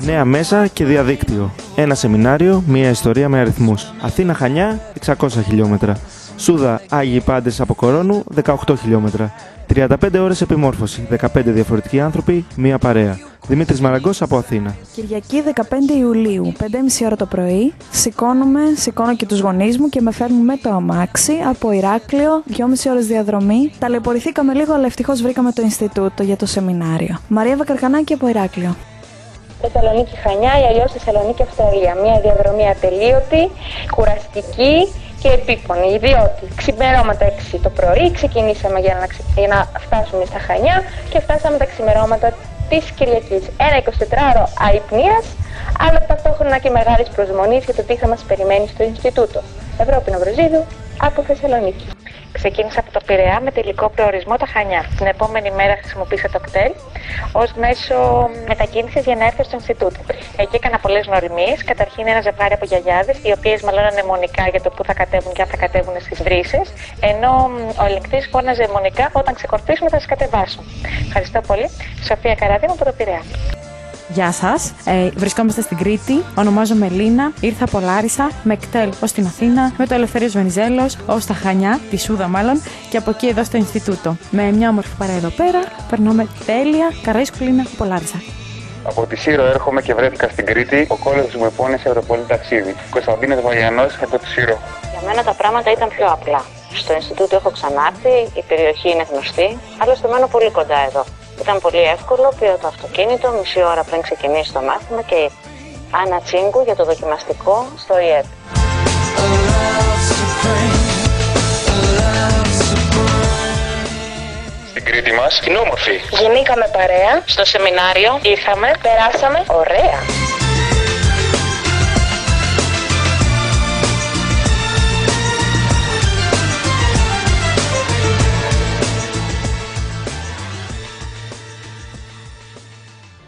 Νέα μέσα και διαδίκτυο. Ένα σεμινάριο, μία ιστορία με αριθμούς. Αθήνα Χανιά, 600 χιλιόμετρα. Σούδα Άγιοι Πάντες από Κορώνου, 18 χιλιόμετρα. 35 ώρες επιμόρφωση, 15 διαφορετικοί άνθρωποι, μία παρέα. Δημήτρης Μαραγκός από Αθήνα. Κυριακή 15 Ιουλίου, 5.30 ώρα το πρωί, σηκώνουμε, σηκώνω και τους γονείς μου και με φέρνουν με το αμάξι από Ηράκλειο, 2,5 ώρες διαδρομή. Ταλαιπωρηθήκαμε λίγο, αλλά ευτυχώς βρήκαμε το Ινστιτούτο για το σεμινάριο. Μαρία Βακαρκανάκη από Ηράκλειο. Θεσσαλονίκη Χανιά ή αλλιώς Θεσσαλονίκη Αυστραλία. Μια διαδρομή ατελείωτη, κουραστική και επίπονη. Διότι ξημερώματα 6 το πρωί ξεκινήσαμε για να, για να φτάσουμε στα Χανιά και φτάσαμε τα ξημερώματα της Κυριακή. Ένα 24ωρο αϊπνία, αλλά ταυτόχρονα και μεγάλης προσμονής για το τι θα μας περιμένει στο Ινστιτούτο Ευρώπη Ναυροζίδου από Θεσσαλονίκη. Ξεκίνησα από το Πειραιά με τελικό προορισμό τα Χανιά. Την επόμενη μέρα χρησιμοποίησα το κτέλ ως μέσο μετακίνησης για να έρθω στο Ινστιτούτο. Εκεί έκανα πολλές γνωριμίες. Καταρχήν ένα ζευγάρι από γιαγιάδες, οι οποίες μαλώνανε μονικά για το πού θα κατέβουν και αν θα κατέβουν στις βρύσες. Ενώ ο ελεκτή φώναζε μονικά όταν ξεκορπίσουμε θα σας κατεβάσω. Ευχαριστώ πολύ. Σοφία Καραδίνου από το Πειραιά. Γεια σας. Ε, βρισκόμαστε στην Κρήτη. Ονομάζομαι Λίνα. Ήρθα από Λάρισα με κτέλ ως την Αθήνα, με το Ελευθερίο Βενιζέλος ως τα Χανιά, τη Σούδα μάλλον, και από εκεί εδώ στο Ινστιτούτο. Με μια όμορφη παρέα εδώ πέρα. Περνάμε τέλεια. Καραίσκου Λίνα από Λάρισα. Από τη Σύρο έρχομαι και βρέθηκα στην Κρήτη. Ο κόλλο μου επώνυσε από το πολύ ταξίδι. Κωνσταντίνος Βαγιανός από τη Σύρο. Για μένα τα πράγματα ήταν πιο απλά. Στο Ινστιτούτο έχω ξανάρθει, η περιοχή είναι γνωστή, άλλωστε μένω πολύ κοντά εδώ. Ήταν πολύ εύκολο, πήρα το αυτοκίνητο μισή ώρα πριν ξεκινήσει το μάθημα και Άννα Τσίγκου για το δοκιμαστικό στο ΙΕΠ. Στην Κρήτη μας είναι όμορφη. Γεννήκαμε παρέα, στο σεμινάριο, ήρθαμε, περάσαμε, ωραία.